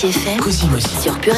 Party FM Cosimosi. sur Pure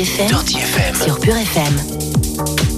FM. Dirty FM, sur Pure FM.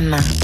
FM.